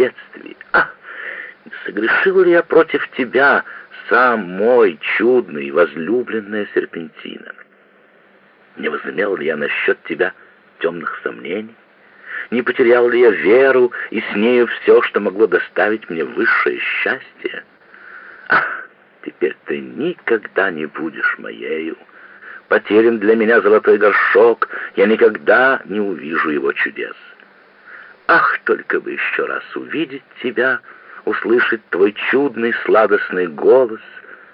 бедствии. А, согрешил ли я против тебя, сам мой чудный, возлюбленная серпентина? Не возымел ли я насчет тебя темных сомнений? Не потерял ли я веру и с нею все, что могло доставить мне высшее счастье? Ах, теперь ты никогда не будешь моею. Потерян для меня золотой горшок, я никогда не увижу его чудес. Только бы еще раз увидеть тебя, услышать твой чудный сладостный голос,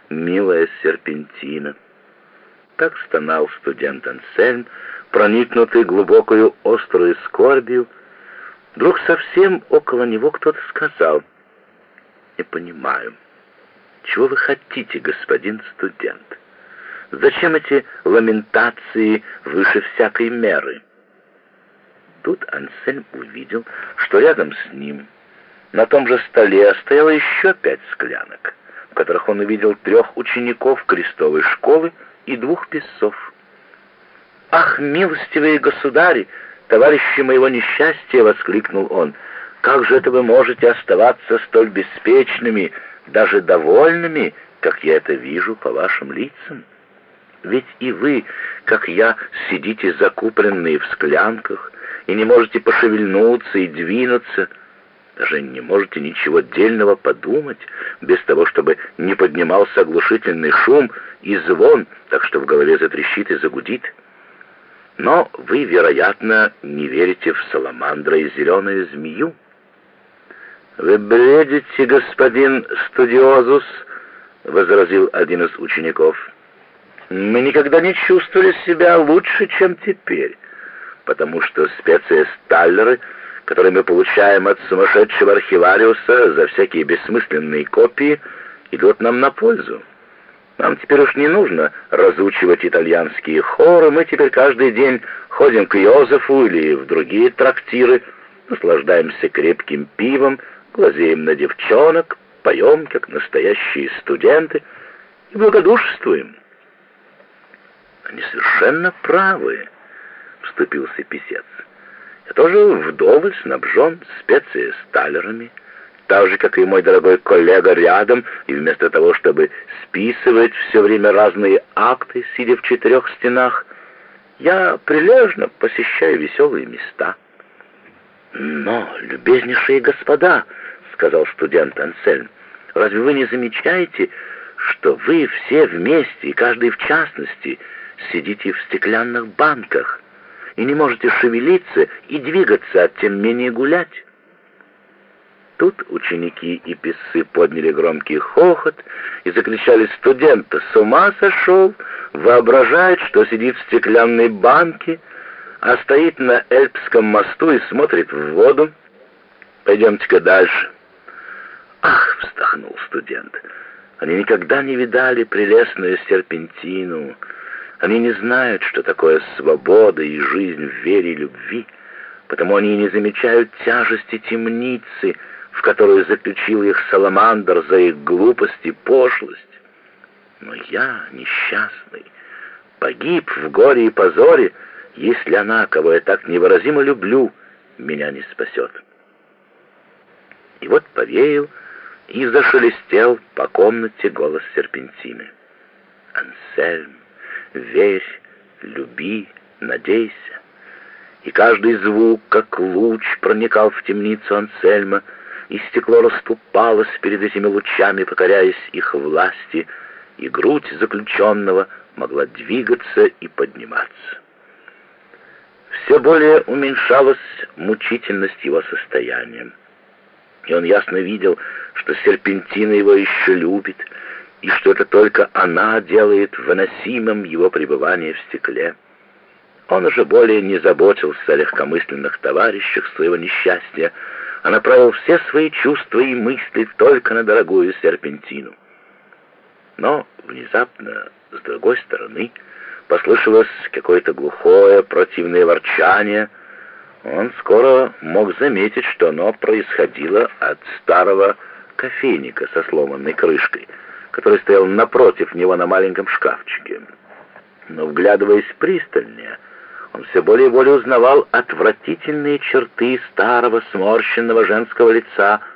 милая серпентина. Так стонал студент Ансельм, проникнутый глубокою острой скорбью. Вдруг совсем около него кто-то сказал, «Не понимаю, чего вы хотите, господин студент? Зачем эти ламентации выше всякой меры?» Тут Ансельм увидел, что рядом с ним на том же столе стояло еще пять склянок, в которых он увидел трех учеников крестовой школы и двух песцов. «Ах, милостивые государи, товарищи моего несчастья!» — воскликнул он. «Как же это вы можете оставаться столь беспечными, даже довольными, как я это вижу по вашим лицам? Ведь и вы, как я, сидите закупленные в склянках и не можете пошевельнуться и двинуться, даже не можете ничего дельного подумать, без того, чтобы не поднимался оглушительный шум и звон, так что в голове затрещит и загудит». Но вы, вероятно, не верите в саламандра и зеленую змею. «Вы бредите, господин студиозус», — возразил один из учеников. «Мы никогда не чувствовали себя лучше, чем теперь, потому что специи сталлеры, которые мы получаем от сумасшедшего архивариуса за всякие бессмысленные копии, идут нам на пользу». Нам теперь уж не нужно разучивать итальянские хоры, мы теперь каждый день ходим к Йозефу или в другие трактиры, наслаждаемся крепким пивом, глазеем на девчонок, поем, как настоящие студенты, и благодушествуем. Они совершенно правы, вступился писец. Я тоже вдоволь снабжен специи сталерами, так же, как и мой дорогой коллега рядом, и вместо того, чтобы списывать все время разные акты, сидя в четырех стенах, я прилежно посещаю веселые места. «Но, любезнейшие господа», — сказал студент Ансельм, — «разве вы не замечаете, что вы все вместе, и каждый в частности, сидите в стеклянных банках и не можете шевелиться и двигаться, а тем менее гулять?» Тут ученики и писцы подняли громкий хохот и закричали «Студент-то с ума сошел! Воображает, что сидит в стеклянной банке, а стоит на Эльпском мосту и смотрит в воду. Пойдемте-ка дальше». «Ах!» — вздохнул студент. «Они никогда не видали прелестную серпентину. Они не знают, что такое свобода и жизнь в вере и любви, потому они не замечают тяжести темницы, в которую заключил их Саламандр за их глупость и пошлость. Но я, несчастный, погиб в горе и позоре, если она, кого я так невыразимо люблю, меня не спасет. И вот повеял и зашелестел по комнате голос серпентины. «Ансельм, верь, люби, надейся». И каждый звук, как луч, проникал в темницу Ансельма, и стекло расступалось перед этими лучами, покоряясь их власти, и грудь заключенного могла двигаться и подниматься. Все более уменьшалась мучительность его состояния, и он ясно видел, что серпентина его еще любит, и что это только она делает выносимым его пребывание в стекле. Он уже более не заботился о легкомысленных товарищах своего несчастья, а направил все свои чувства и мысли только на дорогую серпентину. Но внезапно, с другой стороны, послышалось какое-то глухое, противное ворчание. Он скоро мог заметить, что оно происходило от старого кофейника со сломанной крышкой, который стоял напротив него на маленьком шкафчике. Но, вглядываясь пристальнее, Он все более и более узнавал отвратительные черты старого сморщенного женского лица —